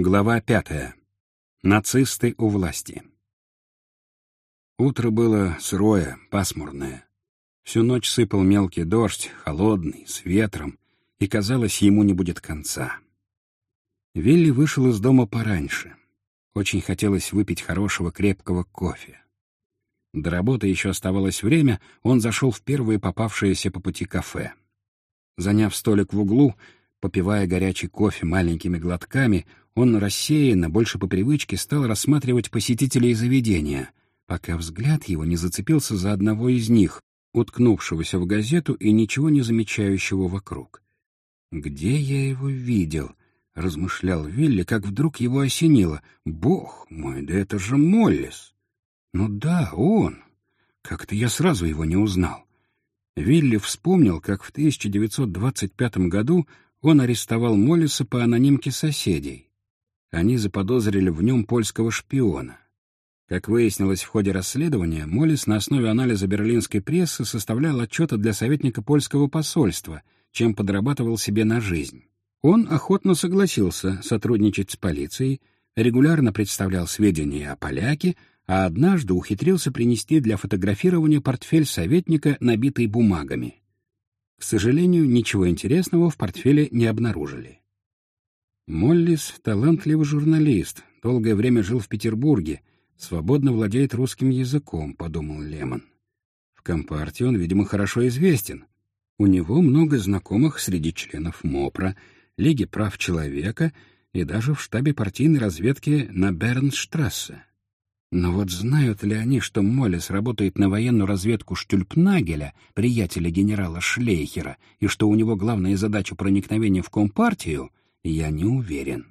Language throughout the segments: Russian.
Глава пятая. Нацисты у власти. Утро было сырое, пасмурное. Всю ночь сыпал мелкий дождь, холодный, с ветром, и, казалось, ему не будет конца. Вилли вышел из дома пораньше. Очень хотелось выпить хорошего крепкого кофе. До работы еще оставалось время, он зашел в первое попавшееся по пути кафе. Заняв столик в углу, попивая горячий кофе маленькими глотками, он рассеянно, больше по привычке, стал рассматривать посетителей заведения, пока взгляд его не зацепился за одного из них, уткнувшегося в газету и ничего не замечающего вокруг. «Где я его видел?» — размышлял Вилли, как вдруг его осенило. «Бог мой, да это же Моллис!» «Ну да, он! Как-то я сразу его не узнал». Вилли вспомнил, как в 1925 году он арестовал Моллиса по анонимке соседей. Они заподозрили в нем польского шпиона. Как выяснилось в ходе расследования, Моллис на основе анализа берлинской прессы составлял отчеты для советника польского посольства, чем подрабатывал себе на жизнь. Он охотно согласился сотрудничать с полицией, регулярно представлял сведения о поляке, а однажды ухитрился принести для фотографирования портфель советника, набитый бумагами. К сожалению, ничего интересного в портфеле не обнаружили. Моллис — талантливый журналист, долгое время жил в Петербурге, свободно владеет русским языком, — подумал Лемон. В Компартии он, видимо, хорошо известен. У него много знакомых среди членов МОПРа, Лиги прав человека и даже в штабе партийной разведки на Бернштрассе. Но вот знают ли они, что Моллис работает на военную разведку Штюльпнагеля, приятеля генерала Шлейхера, и что у него главная задача проникновения в Компартию — я не уверен.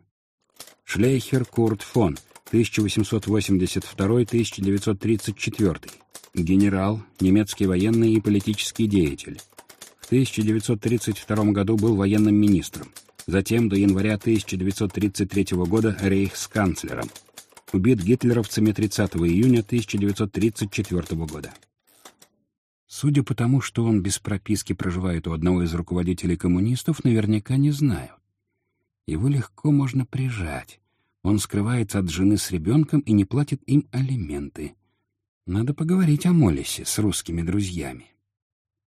Шлейхер Курт фон, 1882-1934. Генерал, немецкий военный и политический деятель. В 1932 году был военным министром. Затем до января 1933 года рейхсканцлером. Убит гитлеровцами 30 июня 1934 года. Судя по тому, что он без прописки проживает у одного из руководителей коммунистов, наверняка не знают. Его легко можно прижать. Он скрывается от жены с ребенком и не платит им алименты. Надо поговорить о Моллисе с русскими друзьями.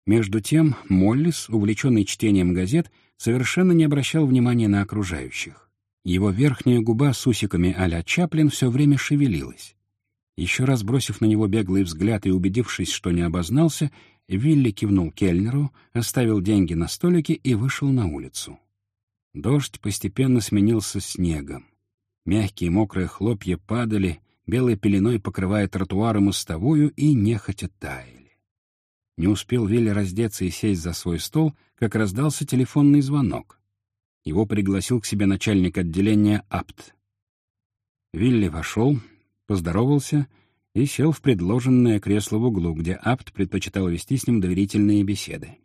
Между тем Моллис, увлеченный чтением газет, совершенно не обращал внимания на окружающих. Его верхняя губа с усиками а-ля Чаплин все время шевелилась. Еще раз бросив на него беглый взгляд и убедившись, что не обознался, Вилли кивнул кельнеру, оставил деньги на столике и вышел на улицу. Дождь постепенно сменился снегом. Мягкие мокрые хлопья падали, белой пеленой покрывая тротуары мостовую и нехотя таяли. Не успел Вилли раздеться и сесть за свой стол, как раздался телефонный звонок. Его пригласил к себе начальник отделения АПТ. Вилли вошел, поздоровался и сел в предложенное кресло в углу, где АПТ предпочитал вести с ним доверительные беседы.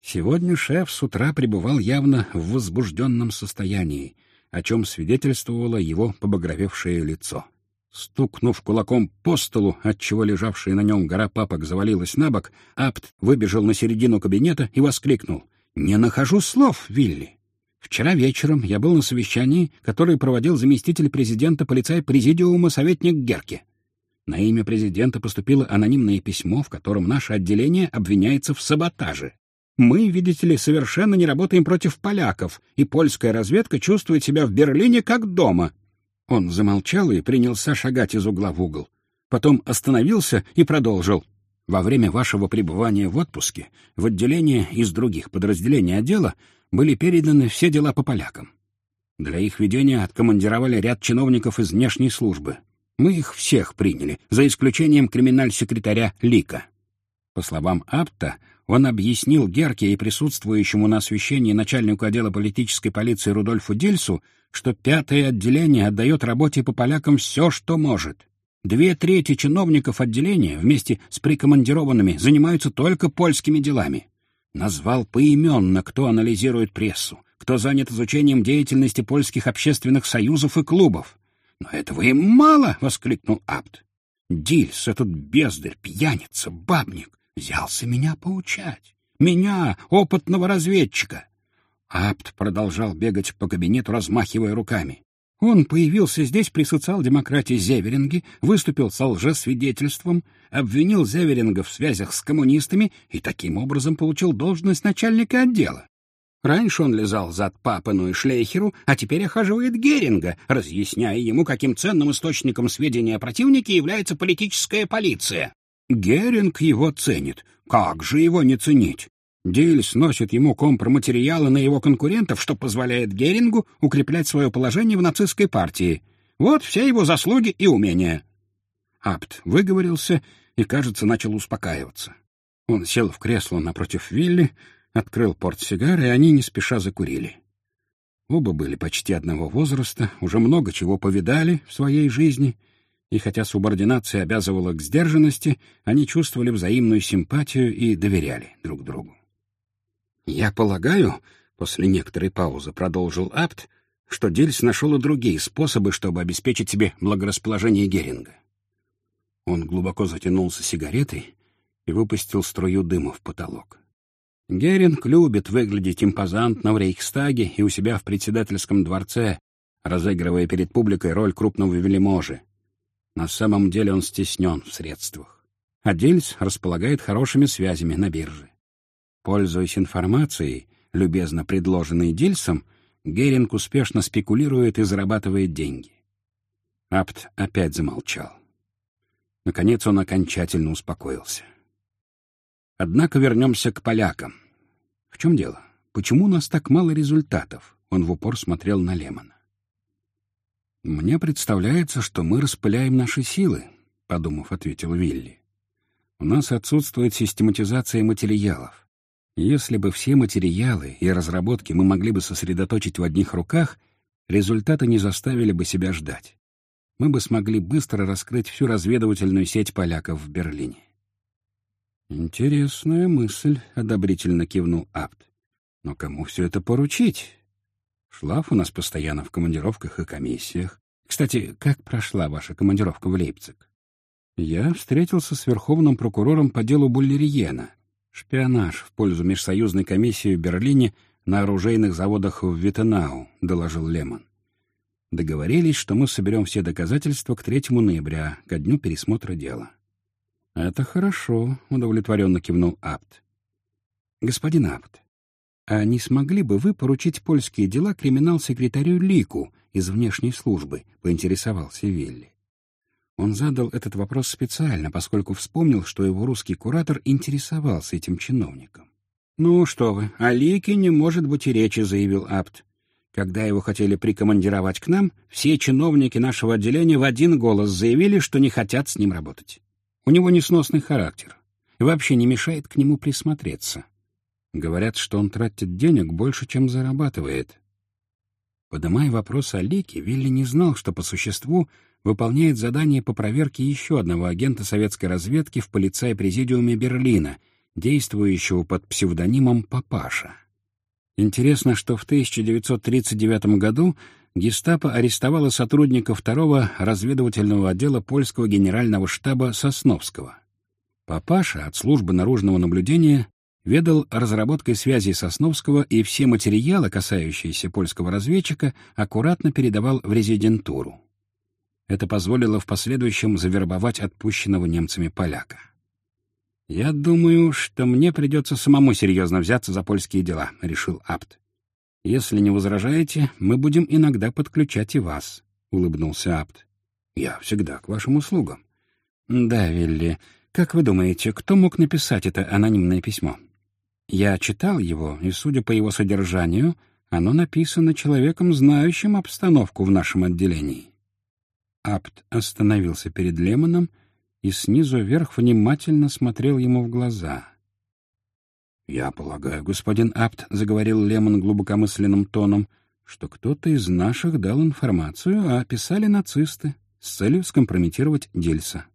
Сегодня шеф с утра пребывал явно в возбужденном состоянии, о чем свидетельствовало его побагровевшее лицо. Стукнув кулаком по столу, отчего лежавшая на нем гора папок завалилась на бок, Апт выбежал на середину кабинета и воскликнул. «Не нахожу слов, Вилли. Вчера вечером я был на совещании, которое проводил заместитель президента полицай президиума советник Герке. На имя президента поступило анонимное письмо, в котором наше отделение обвиняется в саботаже. Мы, видите ли, совершенно не работаем против поляков, и польская разведка чувствует себя в Берлине как дома». Он замолчал и принялся шагать из угла в угол. Потом остановился и продолжил. «Во время вашего пребывания в отпуске в отделение из других подразделений отдела были переданы все дела по полякам. Для их ведения откомандировали ряд чиновников из внешней службы. Мы их всех приняли, за исключением криминаль-секретаря Лика. По словам Апта, он объяснил Герке и присутствующему на освещении начальнику отдела политической полиции Рудольфу Дильсу, что пятое отделение отдает работе по полякам все, что может. Две трети чиновников отделения вместе с прикомандированными занимаются только польскими делами. Назвал поименно, кто анализирует прессу, кто занят изучением деятельности польских общественных союзов и клубов. «Но этого им мало!» — воскликнул Абт. «Дильс, этот бездарь, пьяница, бабник, взялся меня поучать. Меня, опытного разведчика. Апт продолжал бегать по кабинету, размахивая руками. Он появился здесь при социал-демократе Зеверинге, выступил с лжесвидетельством, обвинил Зеверинга в связях с коммунистами и таким образом получил должность начальника отдела. Раньше он лизал зад Папану и Шлейхеру, а теперь охаживает Геринга, разъясняя ему, каким ценным источником сведений о противнике является политическая полиция. Геринг его ценит. Как же его не ценить? Дильс носит ему компроматериалы на его конкурентов, что позволяет Герингу укреплять свое положение в нацистской партии. Вот все его заслуги и умения. Апт выговорился и, кажется, начал успокаиваться. Он сел в кресло напротив Вилли, открыл портсигар, и они не спеша закурили. Оба были почти одного возраста, уже много чего повидали в своей жизни, и хотя субординация обязывала к сдержанности, они чувствовали взаимную симпатию и доверяли друг другу. «Я полагаю», — после некоторой паузы продолжил Апт, что Дильс нашел и другие способы, чтобы обеспечить себе благорасположение Геринга. Он глубоко затянулся сигаретой и выпустил струю дыма в потолок. Геринг любит выглядеть импозантно в Рейхстаге и у себя в председательском дворце, разыгрывая перед публикой роль крупного вельможи. На самом деле он стеснен в средствах. А Дильс располагает хорошими связями на бирже. Пользуясь информацией, любезно предложенной Дильсом, Геринг успешно спекулирует и зарабатывает деньги. Апт опять замолчал. Наконец он окончательно успокоился. Однако вернемся к полякам. В чем дело? Почему у нас так мало результатов? Он в упор смотрел на Лемона. «Мне представляется, что мы распыляем наши силы», — подумав, ответил Вилли. «У нас отсутствует систематизация материалов. Если бы все материалы и разработки мы могли бы сосредоточить в одних руках, результаты не заставили бы себя ждать. Мы бы смогли быстро раскрыть всю разведывательную сеть поляков в Берлине. «Интересная мысль», — одобрительно кивнул Апт. «Но кому все это поручить? Шлаф у нас постоянно в командировках и комиссиях. Кстати, как прошла ваша командировка в Лейпциг?» «Я встретился с верховным прокурором по делу Буллериена. Шпионаж в пользу межсоюзной комиссии в Берлине на оружейных заводах в Виттенау», — доложил Лемон. «Договорились, что мы соберем все доказательства к 3 ноября, ко дню пересмотра дела». «Это хорошо», — удовлетворенно кивнул Апт. «Господин Апт, а не смогли бы вы поручить польские дела криминал-секретарю Лику из внешней службы?» — поинтересовался Вилли. Он задал этот вопрос специально, поскольку вспомнил, что его русский куратор интересовался этим чиновником. «Ну что вы, о Лике не может быть и речи», — заявил Апт. Когда его хотели прикомандировать к нам, все чиновники нашего отделения в один голос заявили, что не хотят с ним работать. У него несносный характер. И вообще не мешает к нему присмотреться. Говорят, что он тратит денег больше, чем зарабатывает. Подымая вопрос о Лике, Вилли не знал, что по существу выполняет задание по проверке еще одного агента советской разведки в полицай-президиуме Берлина, действующего под псевдонимом «Папаша». Интересно, что в 1939 году гестапо арестовало сотрудника второго разведывательного отдела польского генерального штаба Сосновского. Папаша от службы наружного наблюдения ведал разработкой связей Сосновского и все материалы, касающиеся польского разведчика, аккуратно передавал в резидентуру. Это позволило в последующем завербовать отпущенного немцами поляка. «Я думаю, что мне придется самому серьезно взяться за польские дела», — решил Апт. «Если не возражаете, мы будем иногда подключать и вас», — улыбнулся Апт. «Я всегда к вашим услугам». «Да, Вилли, как вы думаете, кто мог написать это анонимное письмо?» «Я читал его, и, судя по его содержанию, оно написано человеком, знающим обстановку в нашем отделении». Апт остановился перед Лемоном и снизу вверх внимательно смотрел ему в глаза — «Я полагаю, господин Апт», — заговорил Лемон глубокомысленным тоном, «что кто-то из наших дал информацию, а писали нацисты с целью скомпрометировать Дельса.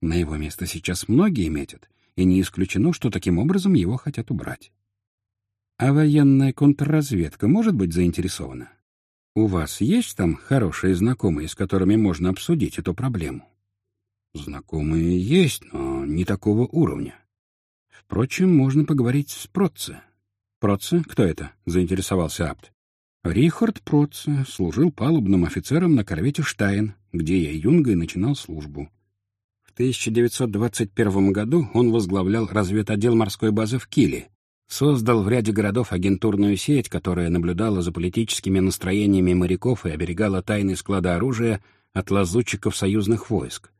На его место сейчас многие метят, и не исключено, что таким образом его хотят убрать. А военная контрразведка может быть заинтересована? У вас есть там хорошие знакомые, с которыми можно обсудить эту проблему? Знакомые есть, но не такого уровня. Впрочем, можно поговорить с Проце. Проце? Кто это? — заинтересовался Апт. Рихард Протце служил палубным офицером на корвете «Штайн», где я юнгой начинал службу. В 1921 году он возглавлял разведотдел морской базы в Киле, создал в ряде городов агентурную сеть, которая наблюдала за политическими настроениями моряков и оберегала тайные склады оружия от лазутчиков союзных войск.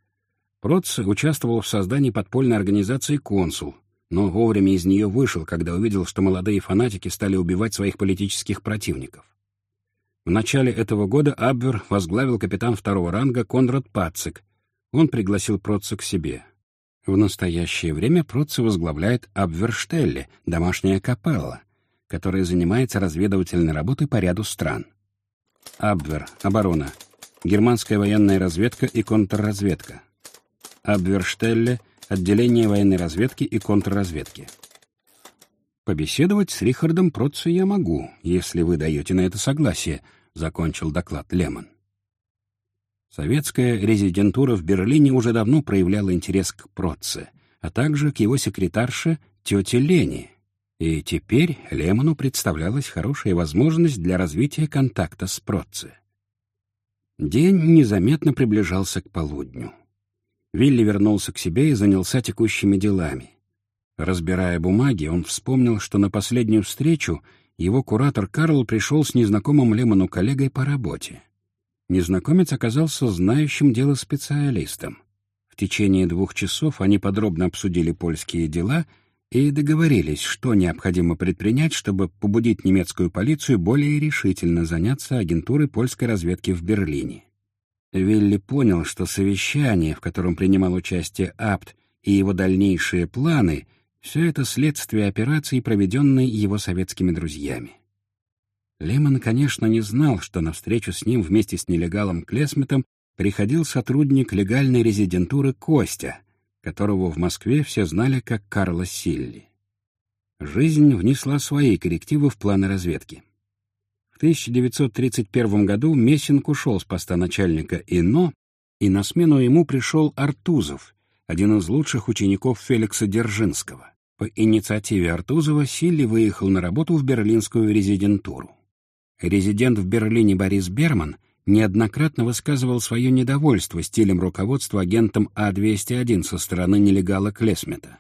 Протц участвовал в создании подпольной организации «Консул», но вовремя из нее вышел, когда увидел, что молодые фанатики стали убивать своих политических противников. В начале этого года Абвер возглавил капитан второго ранга Конрад Пацик. Он пригласил Протца к себе. В настоящее время Протца возглавляет Абверштелле, домашняя капелла, которая занимается разведывательной работой по ряду стран. Абвер — оборона, германская военная разведка и контрразведка. Абверштелле — отделение военной разведки и контрразведки. Побеседовать с Рихардом Протцу я могу, если вы даете на это согласие, — закончил доклад Лемон. Советская резидентура в Берлине уже давно проявляла интерес к Протце, а также к его секретарше тете Лене. И теперь Лемону представлялась хорошая возможность для развития контакта с Протце. День незаметно приближался к полудню. Вилли вернулся к себе и занялся текущими делами. Разбирая бумаги, он вспомнил, что на последнюю встречу его куратор Карл пришел с незнакомым Лемону коллегой по работе. Незнакомец оказался знающим дело специалистом. В течение двух часов они подробно обсудили польские дела и договорились, что необходимо предпринять, чтобы побудить немецкую полицию более решительно заняться агентурой польской разведки в Берлине. Вилли понял, что совещание, в котором принимал участие Апт, и его дальнейшие планы — все это следствие операции, проведенной его советскими друзьями. Лемон, конечно, не знал, что на встречу с ним вместе с нелегалом Клесметом приходил сотрудник легальной резидентуры Костя, которого в Москве все знали как Карла Силли. Жизнь внесла свои коррективы в планы разведки. В 1931 году Мессинг ушел с поста начальника ИНО, и на смену ему пришел Артузов, один из лучших учеников Феликса Держинского. По инициативе Артузова Силли выехал на работу в берлинскую резидентуру. Резидент в Берлине Борис Берман неоднократно высказывал свое недовольство стилем руководства агентом А-201 со стороны нелегала Клесмета.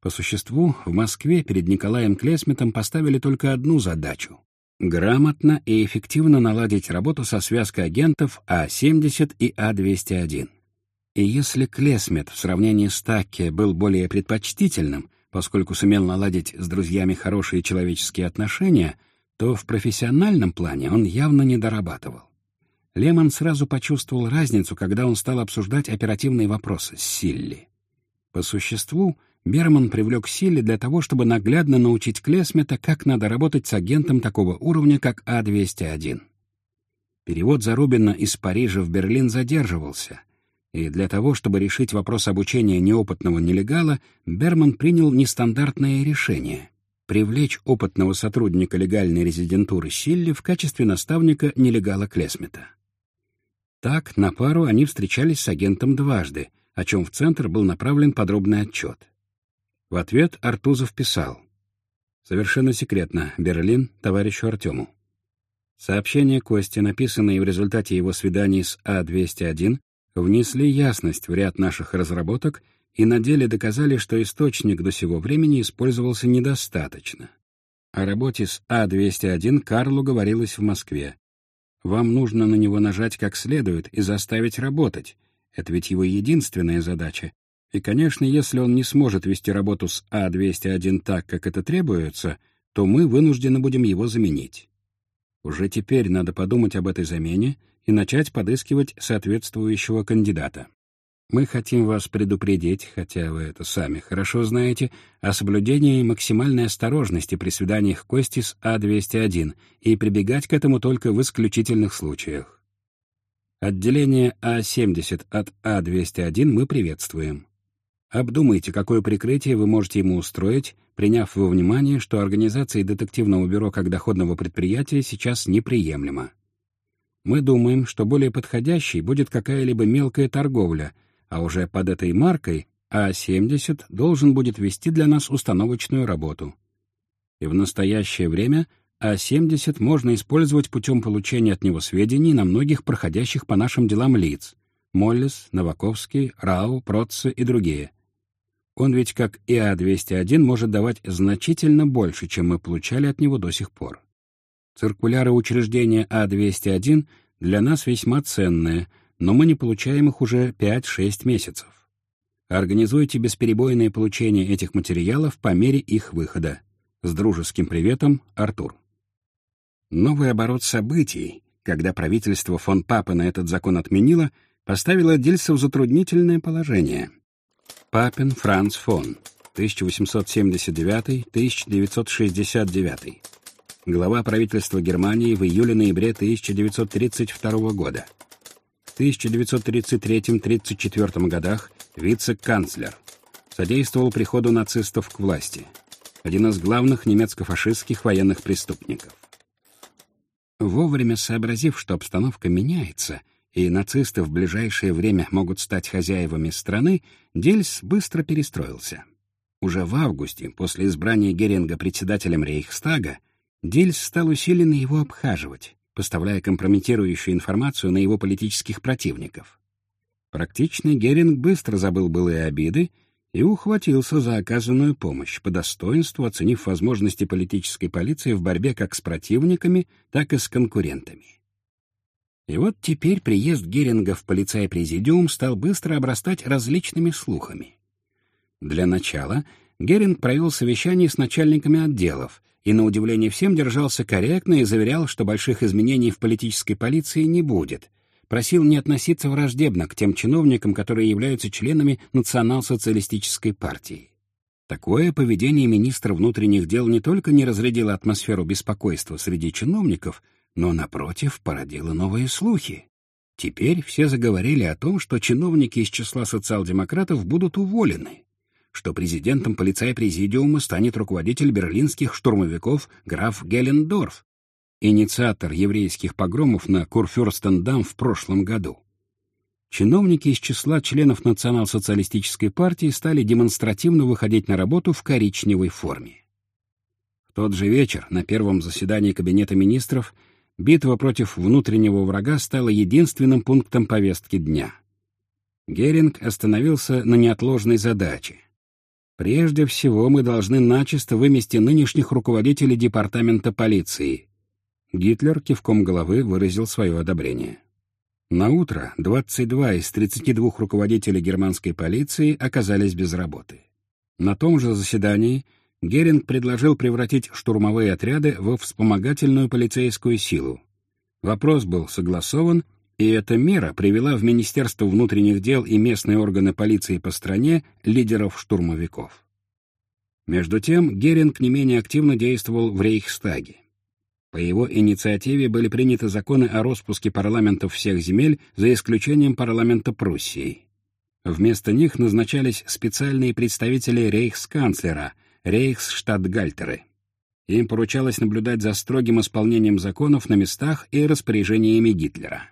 По существу, в Москве перед Николаем Клесметом поставили только одну задачу — грамотно и эффективно наладить работу со связкой агентов А-70 и А-201. И если Клесмет в сравнении с Такке был более предпочтительным, поскольку сумел наладить с друзьями хорошие человеческие отношения — то в профессиональном плане он явно не дорабатывал. Лемон сразу почувствовал разницу, когда он стал обсуждать оперативные вопросы с Силли. По существу, Берман привлек Силли для того, чтобы наглядно научить Клесмета, как надо работать с агентом такого уровня, как А-201. Перевод Зарубина из Парижа в Берлин задерживался, и для того, чтобы решить вопрос обучения неопытного нелегала, Берман принял нестандартное решение — привлечь опытного сотрудника легальной резидентуры Силли в качестве наставника нелегала Клесмета. Так, на пару они встречались с агентом дважды, о чем в Центр был направлен подробный отчет. В ответ Артузов писал «Совершенно секретно. Берлин, товарищу Артему». Сообщения Кости, написанные в результате его свиданий с А-201, внесли ясность в ряд наших разработок и на деле доказали, что источник до сего времени использовался недостаточно. О работе с А-201 Карлу говорилось в Москве. Вам нужно на него нажать как следует и заставить работать. Это ведь его единственная задача. И, конечно, если он не сможет вести работу с А-201 так, как это требуется, то мы вынуждены будем его заменить. Уже теперь надо подумать об этой замене и начать подыскивать соответствующего кандидата. Мы хотим вас предупредить, хотя вы это сами хорошо знаете, о соблюдении максимальной осторожности при свиданиях кости с А-201 и прибегать к этому только в исключительных случаях. Отделение А-70 от А-201 мы приветствуем. Обдумайте, какое прикрытие вы можете ему устроить, приняв во внимание, что организация детективного бюро как доходного предприятия сейчас неприемлема. Мы думаем, что более подходящей будет какая-либо мелкая торговля — а уже под этой маркой А-70 должен будет вести для нас установочную работу. И в настоящее время а 70 можно использовать путем получения от него сведений на многих проходящих по нашим делам лиц — Моллис, Новаковский, Рау, Протце и другие. Он ведь, как и А-201, может давать значительно больше, чем мы получали от него до сих пор. Циркуляры учреждения А-201 для нас весьма ценные, но мы не получаем их уже 5-6 месяцев. Организуйте бесперебойное получение этих материалов по мере их выхода. С дружеским приветом, Артур. Новый оборот событий, когда правительство фон Папена этот закон отменило, поставило Дельса в затруднительное положение. Папен Франц фон, 1879-1969. Глава правительства Германии в июле-ноябре 1932 года. В 1933-34 годах вице-канцлер. Содействовал приходу нацистов к власти. Один из главных немецко-фашистских военных преступников. Вовремя сообразив, что обстановка меняется, и нацисты в ближайшее время могут стать хозяевами страны, Дельс быстро перестроился. Уже в августе, после избрания Геринга председателем Рейхстага, Дельс стал усиленно его обхаживать, поставляя компрометирующую информацию на его политических противников. Практичный Геринг быстро забыл былые обиды и ухватился за оказанную помощь, по достоинству оценив возможности политической полиции в борьбе как с противниками, так и с конкурентами. И вот теперь приезд Геринга в полицай-президиум стал быстро обрастать различными слухами. Для начала Геринг провел совещание с начальниками отделов и, на удивление всем, держался корректно и заверял, что больших изменений в политической полиции не будет — просил не относиться враждебно к тем чиновникам, которые являются членами национал-социалистической партии. Такое поведение министра внутренних дел не только не разрядило атмосферу беспокойства среди чиновников, но, напротив, породило новые слухи. Теперь все заговорили о том, что чиновники из числа социал-демократов будут уволены, что президентом полицай-президиума станет руководитель берлинских штурмовиков граф Гелендорф, инициатор еврейских погромов на Курфюрстендам в прошлом году. Чиновники из числа членов Национал-социалистической партии стали демонстративно выходить на работу в коричневой форме. В тот же вечер, на первом заседании Кабинета министров, битва против внутреннего врага стала единственным пунктом повестки дня. Геринг остановился на неотложной задаче. Прежде всего, мы должны начисто вымести нынешних руководителей департамента полиции, Гитлер кивком головы выразил свое одобрение. На утро 22 из 32 руководителей германской полиции оказались без работы. На том же заседании Геринг предложил превратить штурмовые отряды во вспомогательную полицейскую силу. Вопрос был согласован, и эта мера привела в Министерство внутренних дел и местные органы полиции по стране лидеров штурмовиков. Между тем Геринг не менее активно действовал в Рейхстаге. По его инициативе были приняты законы о распуске парламентов всех земель, за исключением парламента Пруссии. Вместо них назначались специальные представители рейхсканцлера, рейхсштадтгальтеры. Им поручалось наблюдать за строгим исполнением законов на местах и распоряжениями Гитлера.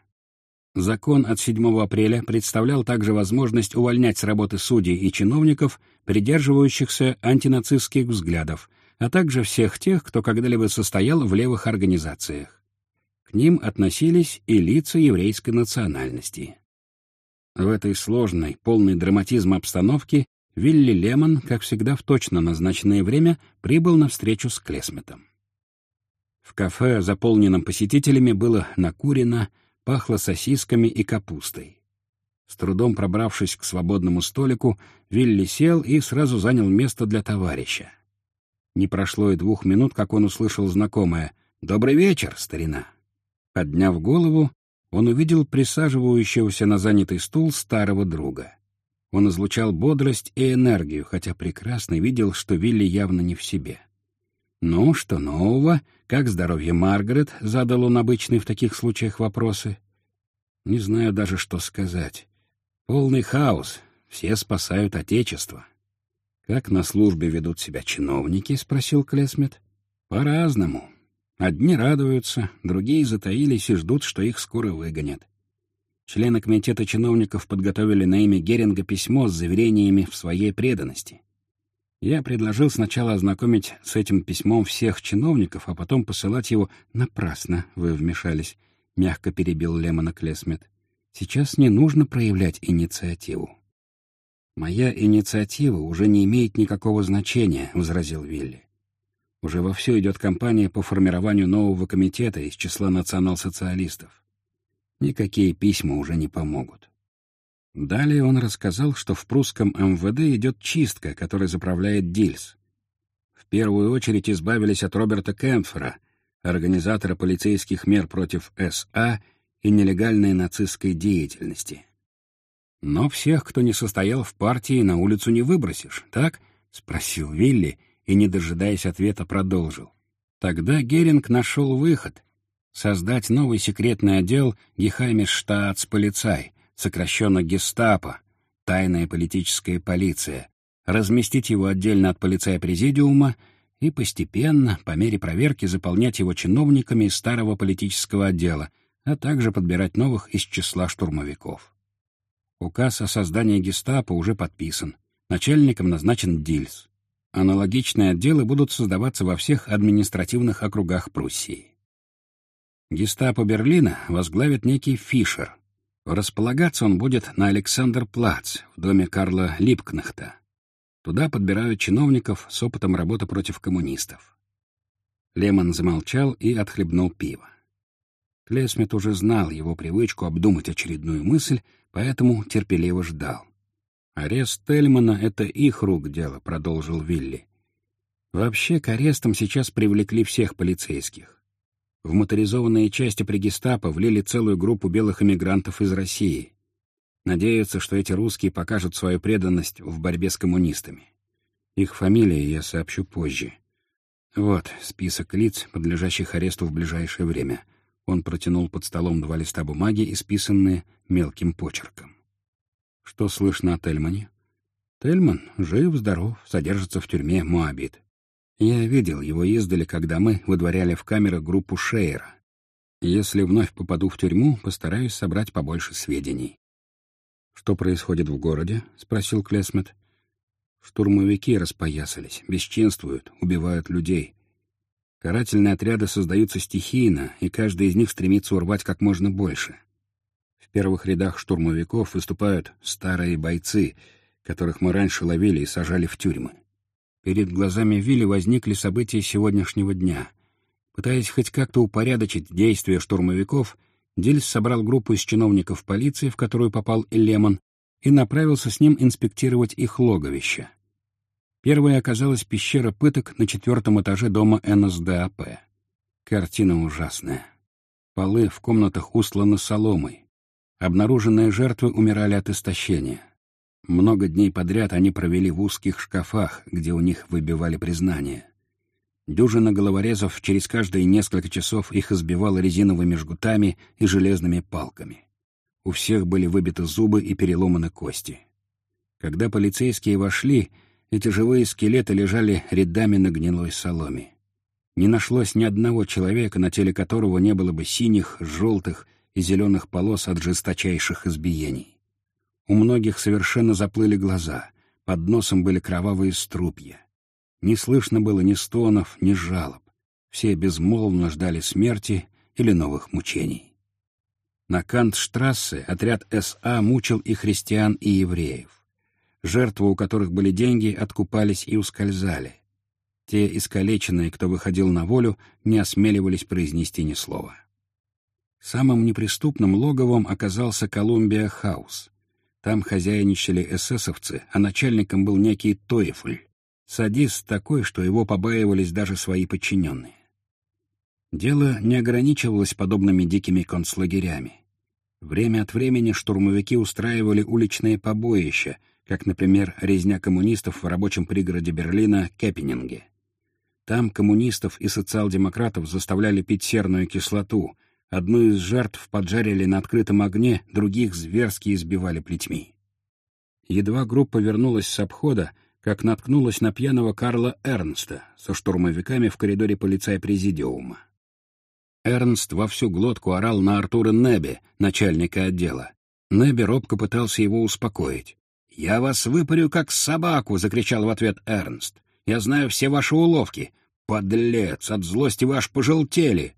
Закон от 7 апреля представлял также возможность увольнять с работы судей и чиновников, придерживающихся антинацистских взглядов, а также всех тех, кто когда-либо состоял в левых организациях. К ним относились и лица еврейской национальности. В этой сложной, полной драматизма обстановке Вилли Лемон, как всегда в точно назначенное время, прибыл на встречу с Клесметом. В кафе, заполненном посетителями, было накурено, пахло сосисками и капустой. С трудом пробравшись к свободному столику, Вилли сел и сразу занял место для товарища. Не прошло и двух минут, как он услышал знакомое «Добрый вечер, старина». Подняв голову, он увидел присаживающегося на занятый стул старого друга. Он излучал бодрость и энергию, хотя прекрасно видел, что Вилли явно не в себе. «Ну, что нового? Как здоровье Маргарет?» — задал он обычные в таких случаях вопросы. «Не знаю даже, что сказать. Полный хаос. Все спасают Отечество». «Как на службе ведут себя чиновники?» — спросил Клесмет. «По-разному. Одни радуются, другие затаились и ждут, что их скоро выгонят. Члены комитета чиновников подготовили на имя Геринга письмо с заверениями в своей преданности. Я предложил сначала ознакомить с этим письмом всех чиновников, а потом посылать его напрасно, вы вмешались, — мягко перебил Лемона Клесмет. Сейчас не нужно проявлять инициативу. «Моя инициатива уже не имеет никакого значения», — возразил Вилли. «Уже вовсю идет кампания по формированию нового комитета из числа национал-социалистов. Никакие письма уже не помогут». Далее он рассказал, что в прусском МВД идет чистка, которой заправляет Дильс. В первую очередь избавились от Роберта Кемпфера, организатора полицейских мер против СА и нелегальной нацистской деятельности. Но всех, кто не состоял в партии, на улицу не выбросишь, так? — спросил Вилли и, не дожидаясь ответа, продолжил. Тогда Геринг нашел выход — создать новый секретный отдел Гехаймесштаатсполицай, сокращенно Гестапо, тайная политическая полиция, разместить его отдельно от полицая-президиума и постепенно, по мере проверки, заполнять его чиновниками из старого политического отдела, а также подбирать новых из числа штурмовиков. Указ о создании гестапо уже подписан. Начальником назначен Дильс. Аналогичные отделы будут создаваться во всех административных округах Пруссии. Гестапо Берлина возглавит некий Фишер. Располагаться он будет на Александр-Плац, в доме Карла Липкнехта. Туда подбирают чиновников с опытом работы против коммунистов. Лемон замолчал и отхлебнул пиво. Клесмит уже знал его привычку обдумать очередную мысль, поэтому терпеливо ждал. «Арест Тельмана — это их рук дело», — продолжил Вилли. «Вообще к арестам сейчас привлекли всех полицейских. В моторизованные части при гестапо влили целую группу белых эмигрантов из России. Надеются, что эти русские покажут свою преданность в борьбе с коммунистами. Их фамилии я сообщу позже. Вот список лиц, подлежащих аресту в ближайшее время — он протянул под столом два листа бумаги, исписанные мелким почерком. «Что слышно о Тельмане?» «Тельман жив-здоров, содержится в тюрьме Моабит. Я видел его издали, когда мы выдворяли в камеры группу Шейера. Если вновь попаду в тюрьму, постараюсь собрать побольше сведений». «Что происходит в городе?» — спросил Клесмет. «Штурмовики распоясались, бесчинствуют, убивают людей. Карательные отряды создаются стихийно, и каждый из них стремится урвать как можно больше. В первых рядах штурмовиков выступают старые бойцы, которых мы раньше ловили и сажали в тюрьмы. Перед глазами Вилли возникли события сегодняшнего дня. Пытаясь хоть как-то упорядочить действия штурмовиков, Дильс собрал группу из чиновников полиции, в которую попал и Лемон, и направился с ним инспектировать их логовище. Первой оказалась пещера пыток на четвертом этаже дома НСДАП. Картина ужасная. Полы в комнатах устланы соломой. Обнаруженные жертвы умирали от истощения. Много дней подряд они провели в узких шкафах, где у них выбивали признание. Дюжина головорезов через каждые несколько часов их избивала резиновыми жгутами и железными палками. У всех были выбиты зубы и переломаны кости. Когда полицейские вошли, эти живые скелеты лежали рядами на гнилой соломе. Не нашлось ни одного человека, на теле которого не было бы синих, желтых и зеленых полос от жесточайших избиений. У многих совершенно заплыли глаза, под носом были кровавые струпья. Не слышно было ни стонов, ни жалоб. Все безмолвно ждали смерти или новых мучений. На Кантштрассе отряд СА мучил и христиан, и евреев. Жертвы, у которых были деньги, откупались и ускользали. Те искалеченные, кто выходил на волю, не осмеливались произнести ни слова. Самым неприступным логовом оказался Колумбия Хаус. Там хозяйничали эсэсовцы, а начальником был некий Тойфль. Садист такой, что его побаивались даже свои подчиненные. Дело не ограничивалось подобными дикими концлагерями. Время от времени штурмовики устраивали уличные побоища, как, например, резня коммунистов в рабочем пригороде Берлина Кеппининге. Там коммунистов и социал-демократов заставляли пить серную кислоту, одну из жертв поджарили на открытом огне, других зверски избивали плетьми. Едва группа вернулась с обхода, как наткнулась на пьяного Карла Эрнста со штурмовиками в коридоре полицай-президиума. Эрнст во всю глотку орал на Артура Небе, начальника отдела. Небе робко пытался его успокоить. «Я вас выпарю, как собаку!» — закричал в ответ Эрнст. «Я знаю все ваши уловки. Подлец! От злости вы аж пожелтели!»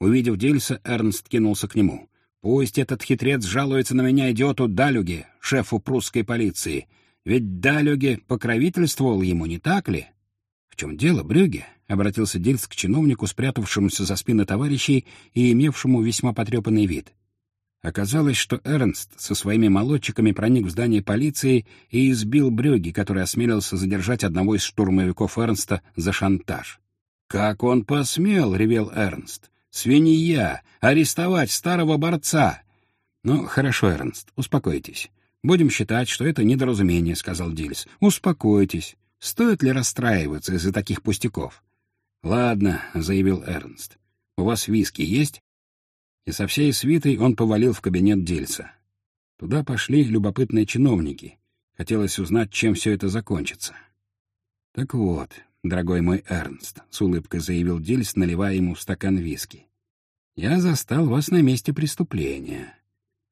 Увидев Дильса, Эрнст кинулся к нему. «Пусть этот хитрец жалуется на меня идиоту Далюге, шефу прусской полиции. Ведь Далюге покровительствовал ему, не так ли?» «В чем дело, Брюге?» — обратился Дильс к чиновнику, спрятавшемуся за спины товарищей и имевшему весьма потрепанный вид. Оказалось, что Эрнст со своими молодчиками проник в здание полиции и избил Брюги, который осмелился задержать одного из штурмовиков Эрнста за шантаж. «Как он посмел!» — ревел Эрнст. «Свинья! Арестовать старого борца!» «Ну, хорошо, Эрнст, успокойтесь. Будем считать, что это недоразумение», — сказал Дильс. «Успокойтесь. Стоит ли расстраиваться из-за таких пустяков?» «Ладно», — заявил Эрнст. «У вас виски есть?» И со всей свитой он повалил в кабинет Дельса. Туда пошли любопытные чиновники. Хотелось узнать, чем все это закончится. «Так вот, дорогой мой Эрнст», — с улыбкой заявил Дельс, наливая ему стакан виски. «Я застал вас на месте преступления.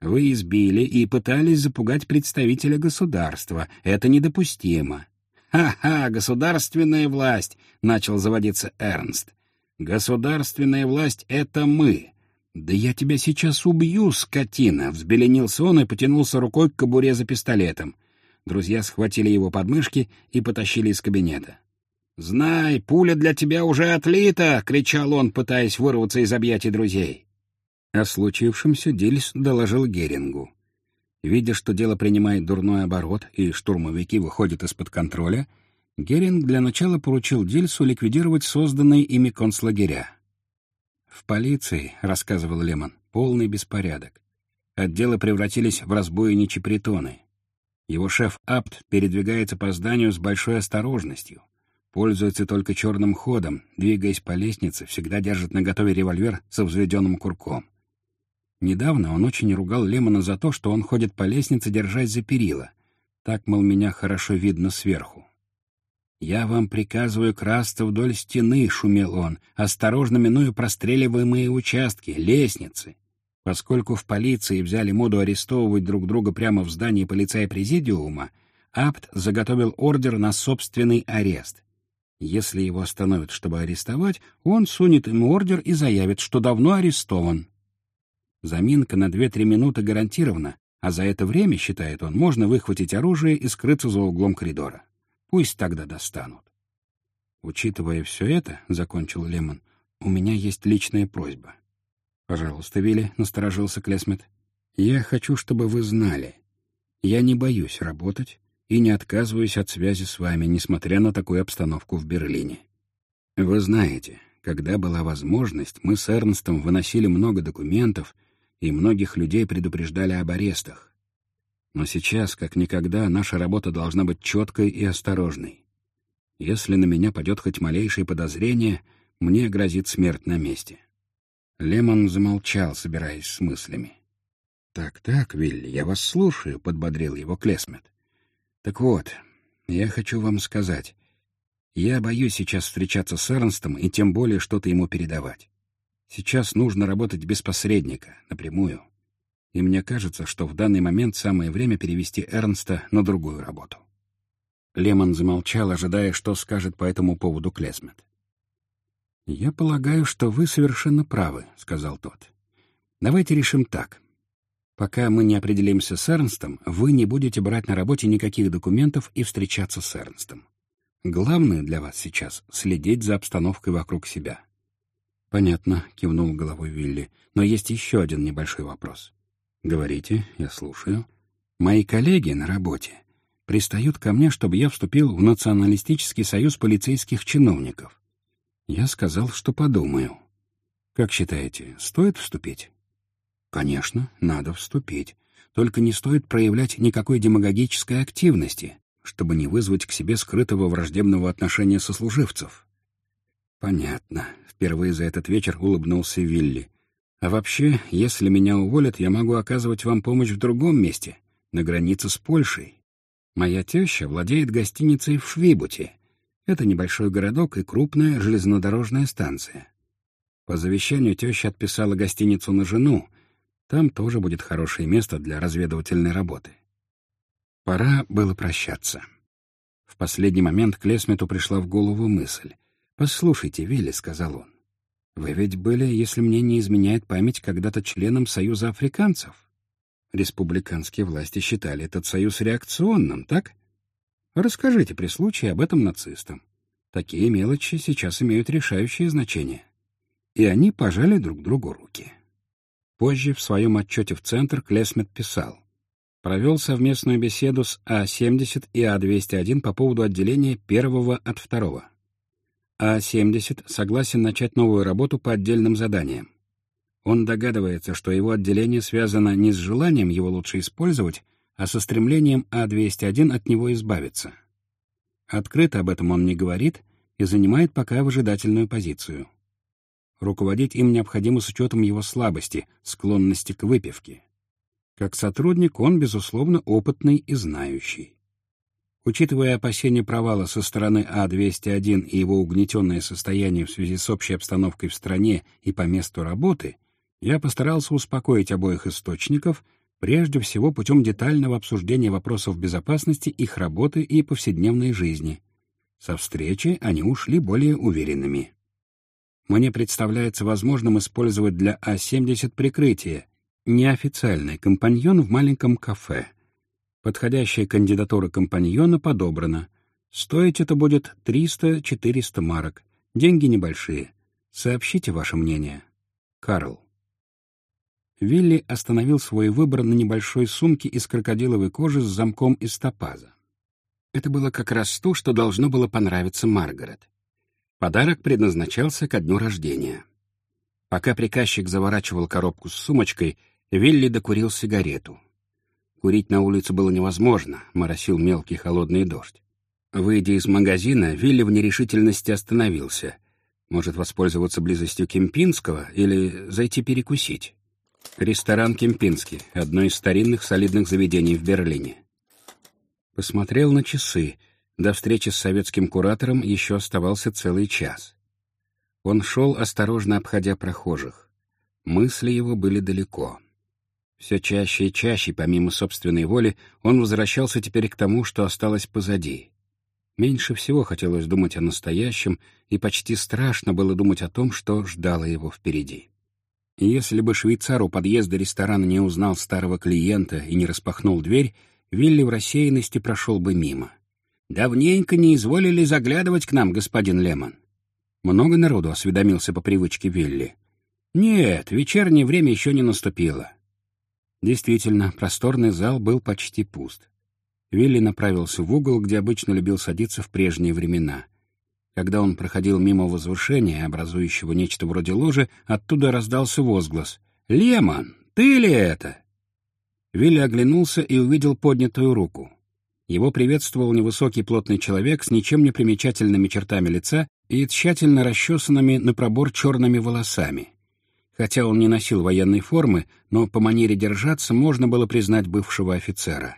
Вы избили и пытались запугать представителя государства. Это недопустимо. «Ха-ха, государственная власть!» — начал заводиться Эрнст. «Государственная власть — это мы!» «Да я тебя сейчас убью, скотина!» — взбеленился он и потянулся рукой к кобуре за пистолетом. Друзья схватили его подмышки и потащили из кабинета. «Знай, пуля для тебя уже отлита!» — кричал он, пытаясь вырваться из объятий друзей. О случившемся Дильс доложил Герингу. Видя, что дело принимает дурной оборот и штурмовики выходят из-под контроля, Геринг для начала поручил Дильсу ликвидировать созданные ими концлагеря. «В полиции», — рассказывал Лемон, — «полный беспорядок. Отделы превратились в разбойничьи притоны. Его шеф Апт передвигается по зданию с большой осторожностью, пользуется только черным ходом, двигаясь по лестнице, всегда держит наготове револьвер со взведенным курком. Недавно он очень ругал Лемона за то, что он ходит по лестнице, держась за перила. Так, мол, меня хорошо видно сверху. «Я вам приказываю красться вдоль стены», — шумел он, осторожно минуя простреливаемые участки, лестницы. Поскольку в полиции взяли моду арестовывать друг друга прямо в здании полицая-президиума, Апт заготовил ордер на собственный арест. Если его остановят, чтобы арестовать, он сунет ему ордер и заявит, что давно арестован. Заминка на 2-3 минуты гарантирована, а за это время, считает он, можно выхватить оружие и скрыться за углом коридора. Пусть тогда достанут. Учитывая все это, — закончил Лемон, — у меня есть личная просьба. Пожалуйста, Вилли, — насторожился Клесмет. Я хочу, чтобы вы знали. Я не боюсь работать и не отказываюсь от связи с вами, несмотря на такую обстановку в Берлине. Вы знаете, когда была возможность, мы с Эрнстом выносили много документов и многих людей предупреждали об арестах. Но сейчас, как никогда, наша работа должна быть четкой и осторожной. Если на меня падет хоть малейшее подозрение, мне грозит смерть на месте. Лемон замолчал, собираясь с мыслями. «Так-так, Вилли, я вас слушаю», — подбодрил его Клесмет. «Так вот, я хочу вам сказать. Я боюсь сейчас встречаться с Эрнстом и тем более что-то ему передавать. Сейчас нужно работать без посредника, напрямую. И мне кажется, что в данный момент самое время перевести Эрнста на другую работу. Лемон замолчал, ожидая, что скажет по этому поводу Клесмет. «Я полагаю, что вы совершенно правы», — сказал тот. «Давайте решим так. Пока мы не определимся с Эрнстом, вы не будете брать на работе никаких документов и встречаться с Эрнстом. Главное для вас сейчас — следить за обстановкой вокруг себя. «Понятно», — кивнул головой Вилли. «Но есть еще один небольшой вопрос». «Говорите, я слушаю». «Мои коллеги на работе пристают ко мне, чтобы я вступил в Националистический союз полицейских чиновников. Я сказал, что подумаю. Как считаете, стоит вступить?» «Конечно, надо вступить. Только не стоит проявлять никакой демагогической активности, чтобы не вызвать к себе скрытого враждебного отношения сослуживцев». «Понятно», — впервые за этот вечер улыбнулся Вилли. «А вообще, если меня уволят, я могу оказывать вам помощь в другом месте, на границе с Польшей. Моя теща владеет гостиницей в Швибуте. Это небольшой городок и крупная железнодорожная станция. По завещанию теща отписала гостиницу на жену. Там тоже будет хорошее место для разведывательной работы. Пора было прощаться. В последний момент Клесмету пришла в голову мысль. «Послушайте, Вилли», — сказал он, — «вы ведь были, если мне не изменяет память, когда-то членом Союза африканцев. Республиканские власти считали этот союз реакционным, так? Расскажите при случае об этом нацистам. Такие мелочи сейчас имеют решающее значение. И они пожали друг другу руки. Позже в своем отчете в Центр Клесмет писал. Провел совместную беседу с А-70 и А-201 по поводу отделения первого от второго. А-70 согласен начать новую работу по отдельным заданиям. Он догадывается, что его отделение связано не с желанием его лучше использовать, а со стремлением А-201 от него избавиться. Открыто об этом он не говорит и занимает пока выжидательную позицию. Руководить им необходимо с учетом его слабости, склонности к выпивке. Как сотрудник он, безусловно, опытный и знающий. Учитывая опасения провала со стороны А-201 и его угнетенное состояние в связи с общей обстановкой в стране и по месту работы, я постарался успокоить обоих источников, прежде всего путем детального обсуждения вопросов безопасности их работы и повседневной жизни. Со встречи они ушли более уверенными. Мне представляется возможным использовать для А-70 прикрытие, неофициальный компаньон в маленьком кафе. Подходящая кандидатура компаньона подобрана. Стоить это будет 300-400 марок. Деньги небольшие. Сообщите ваше мнение. Карл. Вилли остановил свой выбор на небольшой сумке из крокодиловой кожи с замком из топаза. Это было как раз то, что должно было понравиться Маргарет. Подарок предназначался ко дню рождения. Пока приказчик заворачивал коробку с сумочкой, Вилли докурил сигарету. Курить на улице было невозможно, моросил мелкий холодный дождь. Выйдя из магазина, Вилли в нерешительности остановился. Может воспользоваться близостью Кемпинского или зайти перекусить. Ресторан «Кемпинский» — одно из старинных солидных заведений в Берлине. Посмотрел на часы. До встречи с советским куратором еще оставался целый час. Он шел, осторожно обходя прохожих. Мысли его были далеко. Все чаще и чаще, помимо собственной воли, он возвращался теперь к тому, что осталось позади. Меньше всего хотелось думать о настоящем, и почти страшно было думать о том, что ждало его впереди. Если бы швейцар у подъезда ресторана не узнал старого клиента и не распахнул дверь, Вилли в рассеянности прошел бы мимо. «Давненько не изволили заглядывать к нам, господин Лемон». Много народу осведомился по привычке Вилли. «Нет, вечернее время еще не наступило». Действительно, просторный зал был почти пуст. Вилли направился в угол, где обычно любил садиться в прежние времена. Когда он проходил мимо возвышения, образующего нечто вроде ложи, оттуда раздался возглас. «Лемон, ты ли это?» Вилли оглянулся и увидел поднятую руку. Его приветствовал невысокий плотный человек с ничем не примечательными чертами лица и тщательно расчесанными на пробор черными волосами. Хотя он не носил военной формы, но по манере держаться можно было признать бывшего офицера.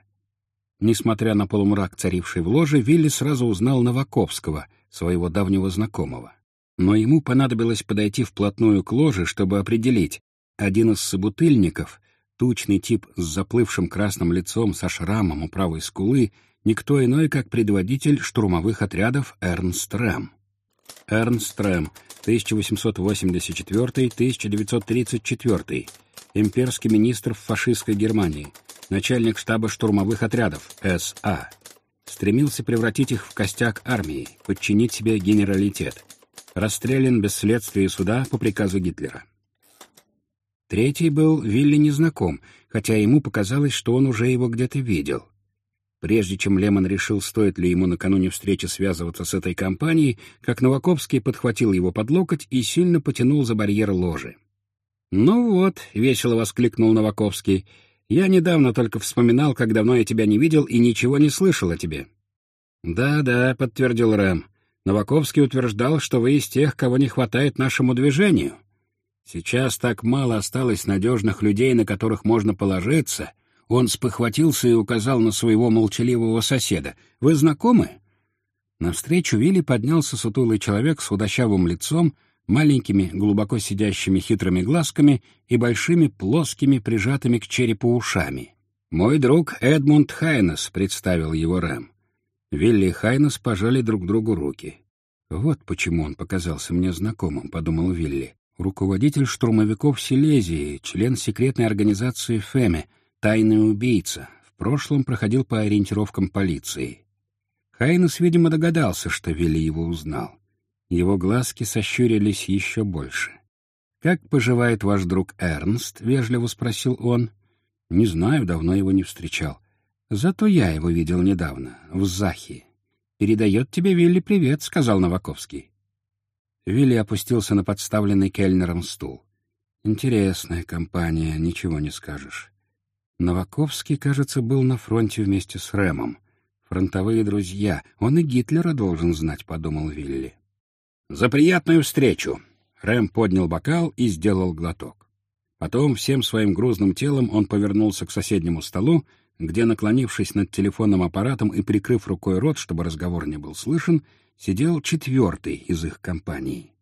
Несмотря на полумрак, царивший в ложе, Вилли сразу узнал Новаковского, своего давнего знакомого. Но ему понадобилось подойти вплотную к ложе, чтобы определить. Один из собутыльников, тучный тип с заплывшим красным лицом со шрамом у правой скулы, никто иной, как предводитель штурмовых отрядов Эрнст Рэм. Эрнст Рэм, 1884-1934, имперский министр в фашистской Германии, начальник штаба штурмовых отрядов, СА. Стремился превратить их в костяк армии, подчинить себе генералитет. Расстрелян без следствия и суда по приказу Гитлера. Третий был Вилли незнаком, хотя ему показалось, что он уже его где-то видел. Прежде чем Лемон решил, стоит ли ему накануне встречи связываться с этой компанией, как Новаковский подхватил его под локоть и сильно потянул за барьер ложи. «Ну вот», — весело воскликнул Новаковский, я недавно только вспоминал, как давно я тебя не видел и ничего не слышал о тебе». «Да-да», — подтвердил Рэм. «Новаковский утверждал, что вы из тех, кого не хватает нашему движению. Сейчас так мало осталось надежных людей, на которых можно положиться». Он спохватился и указал на своего молчаливого соседа. «Вы знакомы?» Навстречу Вилли поднялся сутулый человек с худощавым лицом, маленькими, глубоко сидящими хитрыми глазками и большими, плоскими, прижатыми к черепу ушами. «Мой друг Эдмунд Хайнес», — представил его Рэм. Вилли и Хайнес пожали друг другу руки. «Вот почему он показался мне знакомым», — подумал Вилли. «Руководитель штурмовиков Силезии, член секретной организации ФЭМЕ, тайный убийца, в прошлом проходил по ориентировкам полиции». Хайнес, видимо, догадался, что Вилли его узнал. Его глазки сощурились еще больше. «Как поживает ваш друг Эрнст?» — вежливо спросил он. «Не знаю, давно его не встречал. Зато я его видел недавно, в Захи. «Передает тебе Вилли привет», — сказал Новаковский. Вилли опустился на подставленный кельнером стул. «Интересная компания, ничего не скажешь». Новаковский, кажется, был на фронте вместе с Рэмом. Фронтовые друзья. Он и Гитлера должен знать, — подумал Вилли. «За приятную встречу!» Рэм поднял бокал и сделал глоток. Потом всем своим грузным телом он повернулся к соседнему столу, где, наклонившись над телефонным аппаратом и прикрыв рукой рот, чтобы разговор не был слышен, сидел четвертый из их компании.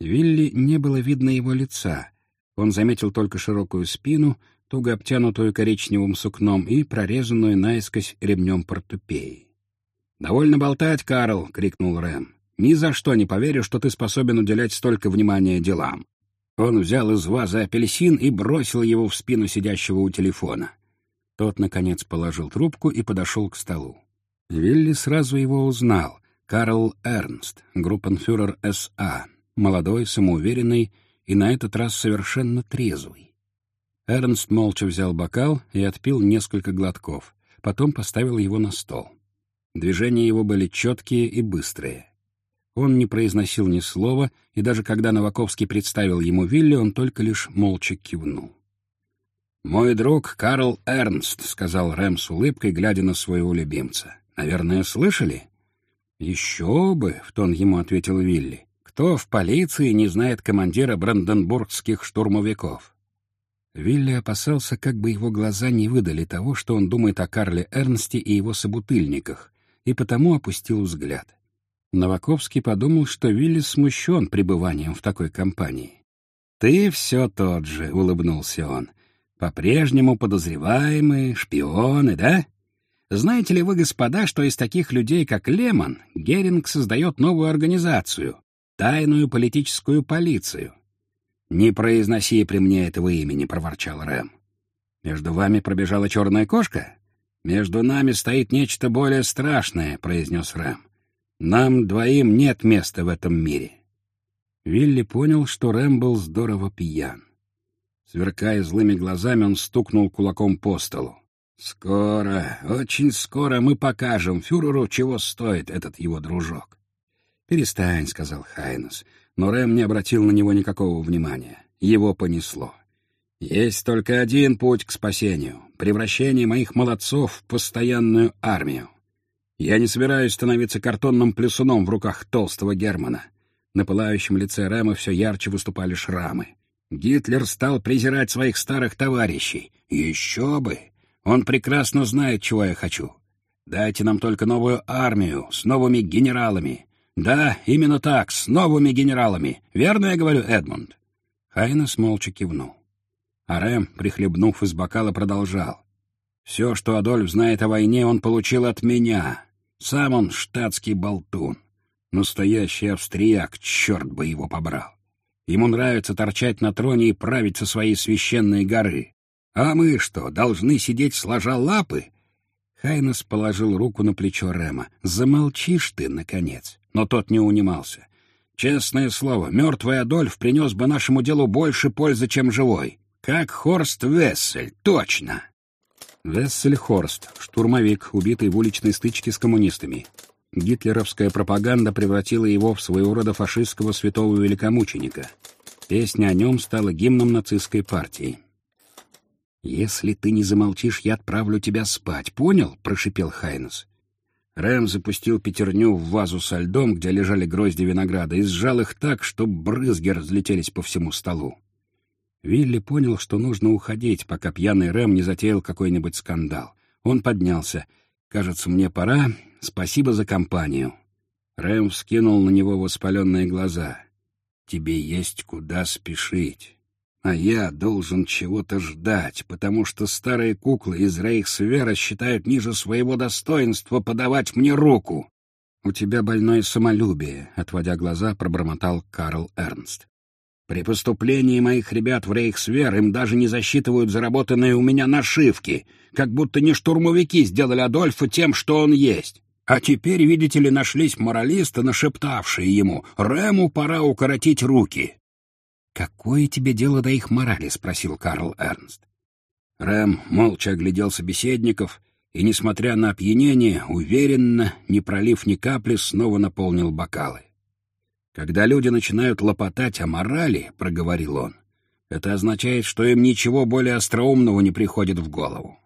Вилли не было видно его лица. Он заметил только широкую спину, туго обтянутую коричневым сукном и прорезанную наискось ремнем портупеи. «Довольно болтать, Карл!» — крикнул Рэм. Ни за что не поверю, что ты способен уделять столько внимания делам. Он взял из вазы апельсин и бросил его в спину сидящего у телефона. Тот, наконец, положил трубку и подошел к столу. Вилли сразу его узнал. Карл Эрнст, группенфюрер СА, молодой, самоуверенный и на этот раз совершенно трезвый. Эрнст молча взял бокал и отпил несколько глотков, потом поставил его на стол. Движения его были четкие и быстрые. Он не произносил ни слова, и даже когда Новаковский представил ему Вилли, он только лишь молча кивнул. «Мой друг Карл Эрнст», — сказал Рэм с улыбкой, глядя на своего любимца. «Наверное, слышали?» «Еще бы», — в тон ему ответил Вилли. «Кто в полиции не знает командира бранденбургских штурмовиков?» Вилли опасался, как бы его глаза не выдали того, что он думает о Карле Эрнсте и его собутыльниках, и потому опустил взгляд. Новаковский подумал, что Вилли смущен пребыванием в такой компании. «Ты все тот же», — улыбнулся он. «По-прежнему подозреваемые, шпионы, да? Знаете ли вы, господа, что из таких людей, как Лемон, Геринг создает новую организацию — тайную политическую полицию?» «Не произноси при мне этого имени», — проворчал Рэм. «Между вами пробежала черная кошка?» «Между нами стоит нечто более страшное», — произнес Рэм. Нам двоим нет места в этом мире. Вилли понял, что Рэм был здорово пьян. Сверкая злыми глазами, он стукнул кулаком по столу. «Скоро, очень скоро мы покажем фюреру, чего стоит этот его дружок». «Перестань», — сказал Хайнес, но Рэм не обратил на него никакого внимания. Его понесло. «Есть только один путь к спасению — превращение моих молодцов в постоянную армию. Я не собираюсь становиться картонным плюсуном в руках толстого Германа. На пылающем лице Рэма все ярче выступали шрамы. Гитлер стал презирать своих старых товарищей. Еще бы! Он прекрасно знает, чего я хочу. Дайте нам только новую армию с новыми генералами. Да, именно так, с новыми генералами. Верно я говорю, Эдмунд?» Хайнес молча кивнул. А Рэм, прихлебнув из бокала, продолжал. «Все, что Адольф знает о войне, он получил от меня. Сам он штатский болтун. Настоящий австрияк, черт бы его побрал. Ему нравится торчать на троне и править со своей священной горы. А мы что, должны сидеть сложа лапы? Хайнес положил руку на плечо Рема. «Замолчишь ты, наконец!» Но тот не унимался. «Честное слово, мертвый Адольф принес бы нашему делу больше пользы, чем живой. Как Хорст Вессель, точно!» Вессельхорст, штурмовик, убитый в уличной стычке с коммунистами. Гитлеровская пропаганда превратила его в своего рода фашистского святого великомученика. Песня о нем стала гимном нацистской партии. «Если ты не замолчишь, я отправлю тебя спать, понял?» — прошипел Хайнес. Рэм запустил пятерню в вазу со льдом, где лежали грозди винограда, и сжал их так, что брызги разлетелись по всему столу. Вилли понял, что нужно уходить, пока пьяный Рэм не затеял какой-нибудь скандал. Он поднялся. «Кажется, мне пора. Спасибо за компанию». Рэм вскинул на него воспаленные глаза. «Тебе есть куда спешить». А я должен чего-то ждать, потому что старые куклы из Рейхсвера считают ниже своего достоинства подавать мне руку. «У тебя больное самолюбие», — отводя глаза, пробормотал Карл Эрнст. «При поступлении моих ребят в Рейхсвер им даже не засчитывают заработанные у меня нашивки, как будто не штурмовики сделали Адольфа тем, что он есть. А теперь, видите ли, нашлись моралисты, нашептавшие ему, Рэму пора укоротить руки». «Какое тебе дело до их морали?» — спросил Карл Эрнст. Рэм молча оглядел собеседников и, несмотря на опьянение, уверенно, не пролив ни капли, снова наполнил бокалы. «Когда люди начинают лопотать о морали, — проговорил он, — это означает, что им ничего более остроумного не приходит в голову.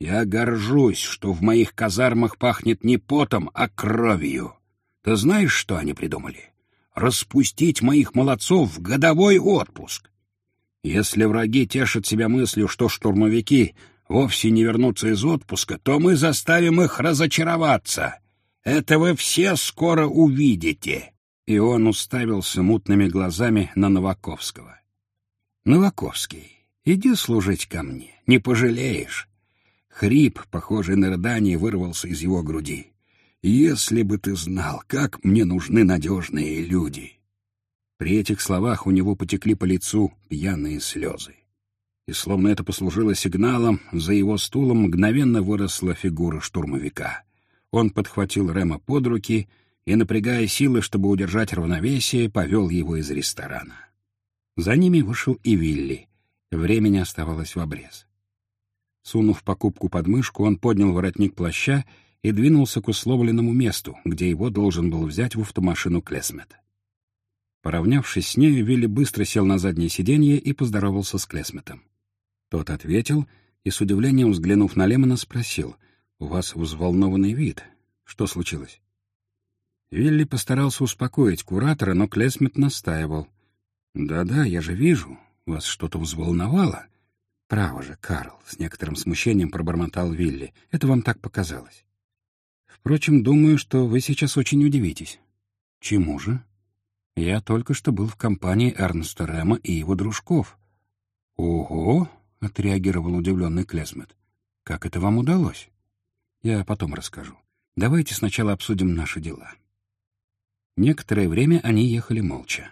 Я горжусь, что в моих казармах пахнет не потом, а кровью. Ты знаешь, что они придумали? Распустить моих молодцов в годовой отпуск. Если враги тешат себя мыслью, что штурмовики вовсе не вернутся из отпуска, то мы заставим их разочароваться. Это вы все скоро увидите. И он уставился мутными глазами на Новаковского. Новаковский, иди служить ко мне, не пожалеешь. Хрип, похожий на рыдание, вырвался из его груди. «Если бы ты знал, как мне нужны надежные люди!» При этих словах у него потекли по лицу пьяные слезы. И словно это послужило сигналом, за его стулом мгновенно выросла фигура штурмовика. Он подхватил Рема под руки и, напрягая силы, чтобы удержать равновесие, повел его из ресторана. За ними вышел и Вилли. Времени оставалось в обрез. Сунув покупку под мышку, он поднял воротник плаща и двинулся к условленному месту, где его должен был взять в автомашину Клесмет. Поравнявшись с нею, Вилли быстро сел на заднее сиденье и поздоровался с Клесметом. Тот ответил и, с удивлением взглянув на Лемона, спросил, «У вас взволнованный вид. Что случилось?» Вилли постарался успокоить куратора, но Клесмет настаивал. «Да-да, я же вижу, вас что-то взволновало. «Право же, Карл», — с некоторым смущением пробормотал Вилли. «Это вам так показалось». «Впрочем, думаю, что вы сейчас очень удивитесь». «Чему же?» «Я только что был в компании Эрнста Рэма и его дружков». «Ого!» — отреагировал удивленный Клесмет. «Как это вам удалось?» «Я потом расскажу. Давайте сначала обсудим наши дела». Некоторое время они ехали молча.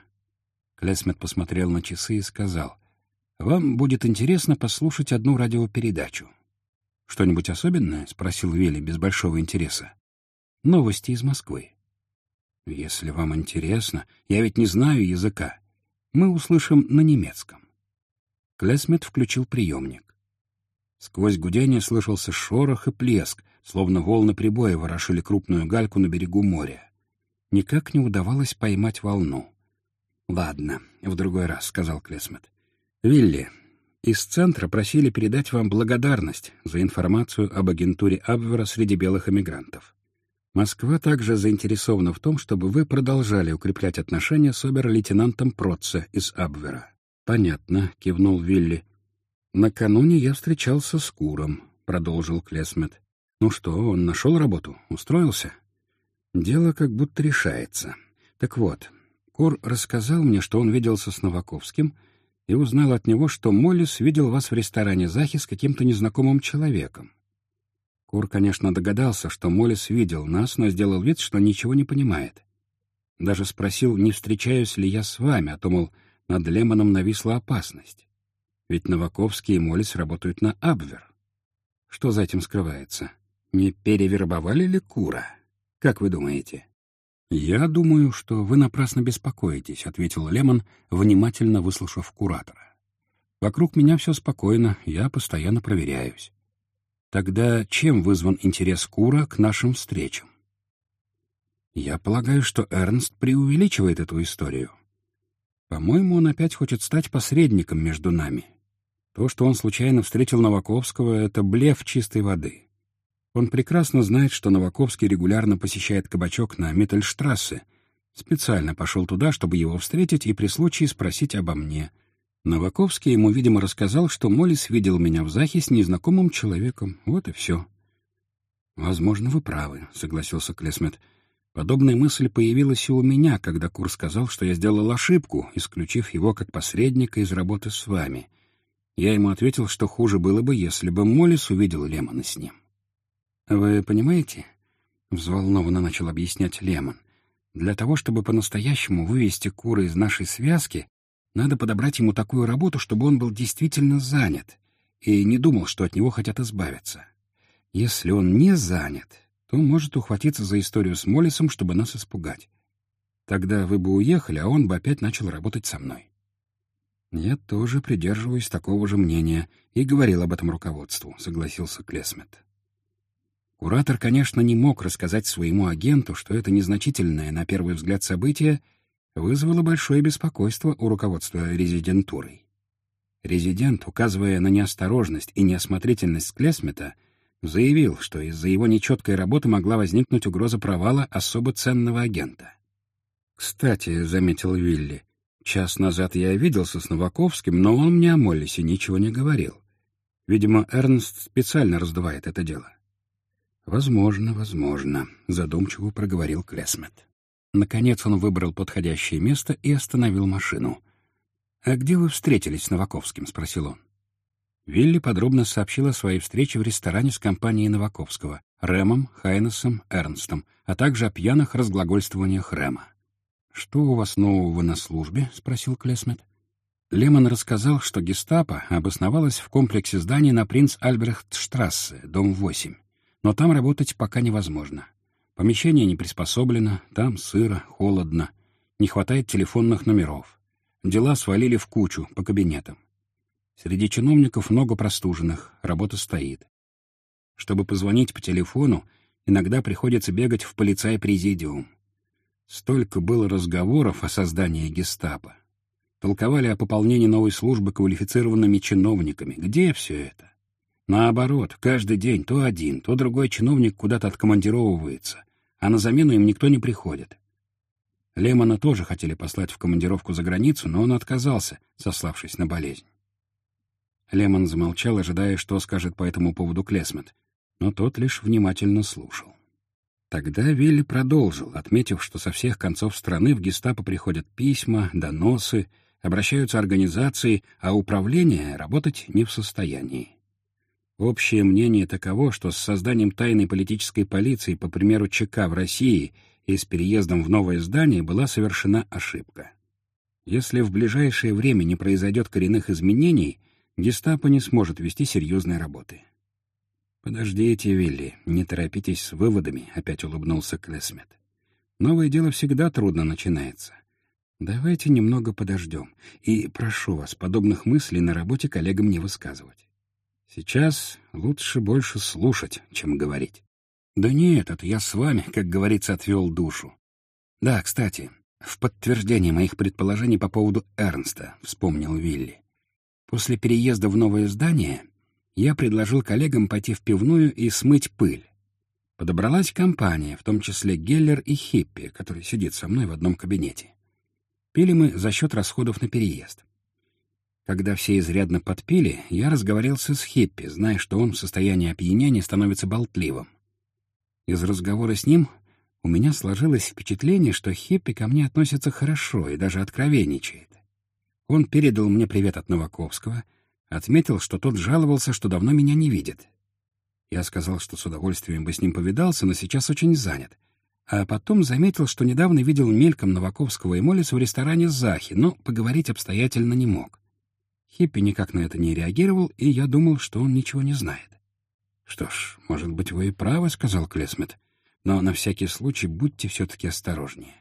Клесмет посмотрел на часы и сказал, вам будет интересно послушать одну радиопередачу. «Что-нибудь особенное?» — спросил Вилли без большого интереса. «Новости из Москвы». «Если вам интересно, я ведь не знаю языка. Мы услышим на немецком». Клесмет включил приемник. Сквозь гудение слышался шорох и плеск, словно волны прибоя ворошили крупную гальку на берегу моря. Никак не удавалось поймать волну. «Ладно, в другой раз», — сказал Клесмет. Вилли, из центра просили передать вам благодарность за информацию об агентуре Абвера среди белых эмигрантов. Москва также заинтересована в том, чтобы вы продолжали укреплять отношения с обер-лейтенантом Протце из Абвера. «Понятно», — кивнул Вилли. «Накануне я встречался с Куром», — продолжил Клесмет. «Ну что, он нашел работу? Устроился?» «Дело как будто решается. Так вот, Кур рассказал мне, что он виделся с Новаковским — и узнал от него, что Моллис видел вас в ресторане Захи с каким-то незнакомым человеком. Кур, конечно, догадался, что Моллис видел нас, но сделал вид, что ничего не понимает. Даже спросил, не встречаюсь ли я с вами, а то, мол, над Лемоном нависла опасность. Ведь Новаковский и Моллис работают на Абвер. Что за этим скрывается? Не перевербовали ли Кура? Как вы думаете? «Я думаю, что вы напрасно беспокоитесь», — ответил Лемон, внимательно выслушав куратора. «Вокруг меня все спокойно, я постоянно проверяюсь. Тогда чем вызван интерес Кура к нашим встречам?» «Я полагаю, что Эрнст преувеличивает эту историю. По-моему, он опять хочет стать посредником между нами. То, что он случайно встретил Новаковского, — это блеф чистой воды. Он прекрасно знает, что Новаковский регулярно посещает кабачок на Миттельштрассе. Специально пошел туда, чтобы его встретить и при случае спросить обо мне. Новаковский ему, видимо, рассказал, что Моллис видел меня в Захе с незнакомым человеком. Вот и все. «Возможно, вы правы», — согласился Клесмет. Подобная мысль появилась и у меня, когда Кур сказал, что я сделал ошибку, исключив его как посредника из работы с вами. Я ему ответил, что хуже было бы, если бы Моллис увидел Лемона с ним. «Вы понимаете?» — взволнованно начал объяснять Лемон. «Для того, чтобы по-настоящему вывести Кура из нашей связки, надо подобрать ему такую работу, чтобы он был действительно занят и не думал, что от него хотят избавиться. Если он не занят, то может ухватиться за историю с Моллисом, чтобы нас испугать. Тогда вы бы уехали, а он бы опять начал работать со мной. Я тоже придерживаюсь такого же мнения и говорил об этом руководству, согласился Клесмет. Куратор, конечно, не мог рассказать своему агенту, что это незначительное, на первый взгляд, событие вызвало большое беспокойство у руководства резидентурой. Резидент, указывая на неосторожность и неосмотрительность Клесмета, заявил, что из-за его нечеткой работы могла возникнуть угроза провала особо ценного агента. «Кстати», — заметил Вилли, — «час назад я виделся с Новаковским, но он мне о Моллисе ничего не говорил. Видимо, Эрнст специально раздувает это дело». «Возможно, возможно», — задумчиво проговорил Клесмет. Наконец он выбрал подходящее место и остановил машину. «А где вы встретились с Новаковским?» — спросил он. Вилли подробно сообщил о своей встрече в ресторане с компанией Новаковского, Рэмом, Хайнесом, Эрнстом, а также о пьяных разглагольствованиях Рэма. «Что у вас нового на службе?» — спросил Клесмет. Лемон рассказал, что гестапо обосновалось в комплексе зданий на принц Альбрехтштрассе, дом 8. Но там работать пока невозможно. Помещение не приспособлено, там сыро, холодно, не хватает телефонных номеров. Дела свалили в кучу по кабинетам. Среди чиновников много простуженных, работа стоит. Чтобы позвонить по телефону, иногда приходится бегать в полицай-президиум. Столько было разговоров о создании гестапо. Толковали о пополнении новой службы квалифицированными чиновниками. Где все это? Наоборот, каждый день то один, то другой чиновник куда-то откомандировывается, а на замену им никто не приходит. Лемона тоже хотели послать в командировку за границу, но он отказался, сославшись на болезнь. Лемон замолчал, ожидая, что скажет по этому поводу Клесмет, но тот лишь внимательно слушал. Тогда Вилли продолжил, отметив, что со всех концов страны в гестапо приходят письма, доносы, обращаются организации, а управление работать не в состоянии. Общее мнение таково, что с созданием тайной политической полиции, по примеру ЧК в России, и с переездом в новое здание была совершена ошибка. Если в ближайшее время не произойдет коренных изменений, гестапо не сможет вести серьезной работы. «Подождите, Вилли, не торопитесь с выводами», — опять улыбнулся Клесмет. «Новое дело всегда трудно начинается. Давайте немного подождем. И прошу вас, подобных мыслей на работе коллегам не высказывать. Сейчас лучше больше слушать, чем говорить. Да нет, это я с вами, как говорится, отвел душу. Да, кстати, в подтверждение моих предположений по поводу Эрнста, вспомнил Вилли. После переезда в новое здание я предложил коллегам пойти в пивную и смыть пыль. Подобралась компания, в том числе Геллер и Хиппи, который сидит со мной в одном кабинете. Пили мы за счет расходов на переезд. Когда все изрядно подпили, я разговорился с Хиппи, зная, что он в состоянии опьянения становится болтливым. Из разговора с ним у меня сложилось впечатление, что Хиппи ко мне относится хорошо и даже откровенничает. Он передал мне привет от Новаковского, отметил, что тот жаловался, что давно меня не видит. Я сказал, что с удовольствием бы с ним повидался, но сейчас очень занят. А потом заметил, что недавно видел мельком Новаковского и Моллиса в ресторане «Захи», но поговорить обстоятельно не мог. Хиппи никак на это не реагировал, и я думал, что он ничего не знает. «Что ж, может быть, вы и правы», — сказал Клесмет, «но на всякий случай будьте все-таки осторожнее».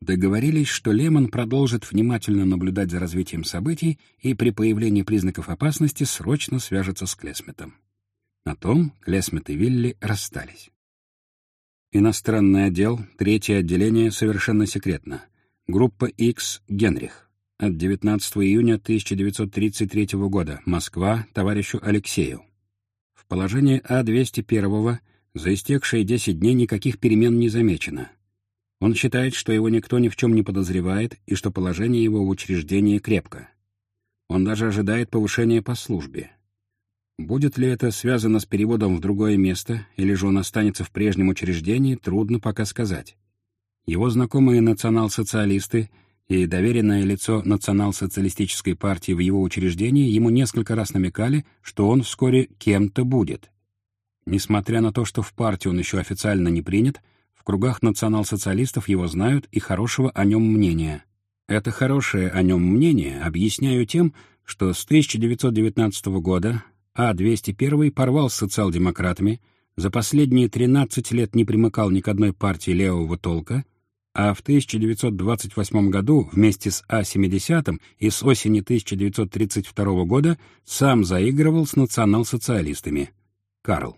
Договорились, что Лемон продолжит внимательно наблюдать за развитием событий и при появлении признаков опасности срочно свяжется с Клесметом. На том Клесмет и Вилли расстались. Иностранный отдел, третье отделение, совершенно секретно. Группа X Генрих. От 19 июня 1933 года. Москва. Товарищу Алексею. В положении А-201 за истекшие 10 дней никаких перемен не замечено. Он считает, что его никто ни в чем не подозревает и что положение его в учреждении крепко. Он даже ожидает повышения по службе. Будет ли это связано с переводом в другое место, или же он останется в прежнем учреждении, трудно пока сказать. Его знакомые национал-социалисты и доверенное лицо национал-социалистической партии в его учреждении ему несколько раз намекали, что он вскоре кем-то будет. Несмотря на то, что в партию он еще официально не принят, в кругах национал-социалистов его знают и хорошего о нем мнения. Это хорошее о нем мнение объясняю тем, что с 1919 года А-201 порвал с социал-демократами, за последние 13 лет не примыкал ни к одной партии левого толка, а в 1928 году вместе с А-70 и с осени 1932 года сам заигрывал с национал-социалистами. Карл.